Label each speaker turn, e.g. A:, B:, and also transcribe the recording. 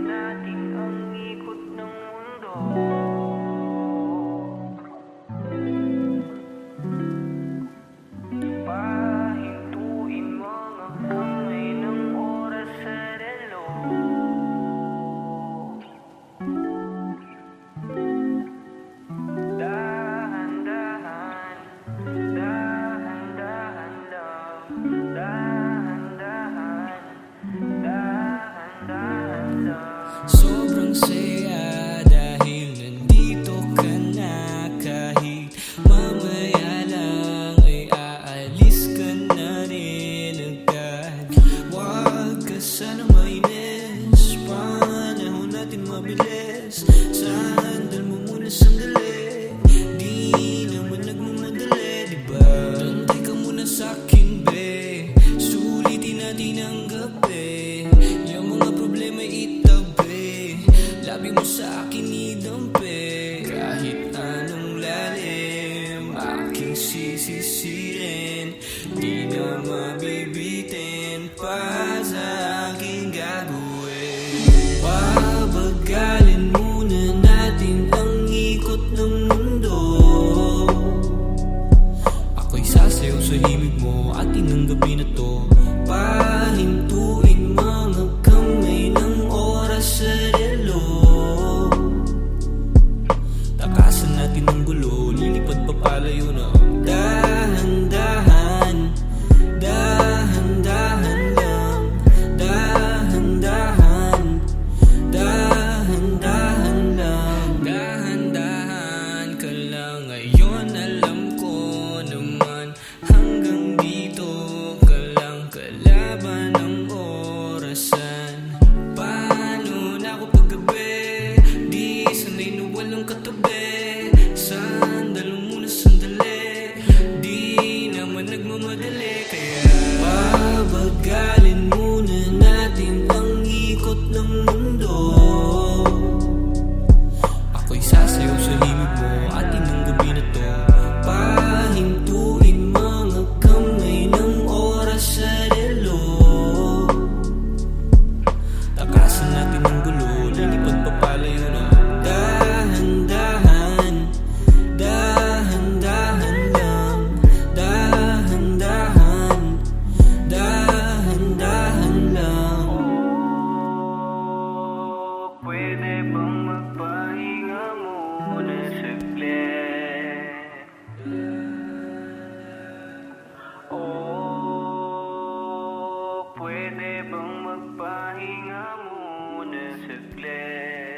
A: natin
B: ka na rin agad Huwag ka sana mainis Panahon natin mabilis Sandal mo muna sandali Di naman diba? Tantay ka muna sa'kin, be Sulitin natin ang gabi Yung mga problema itabi Labi mo sa akin idampi Kahit anong lalim Aking sisisirin Di na mabibitin Pa sa aking gagawin. Pabagalin muna natin ang ikot ng mundo. Ako'y sasayaw sa himig mo Atin ang gabi na to. Pahintuin mga kamay ng oras sa relo. Takasan natin ang gulo Lilipad pa palayo na Ang gulo Lilipad
A: darkness is glare.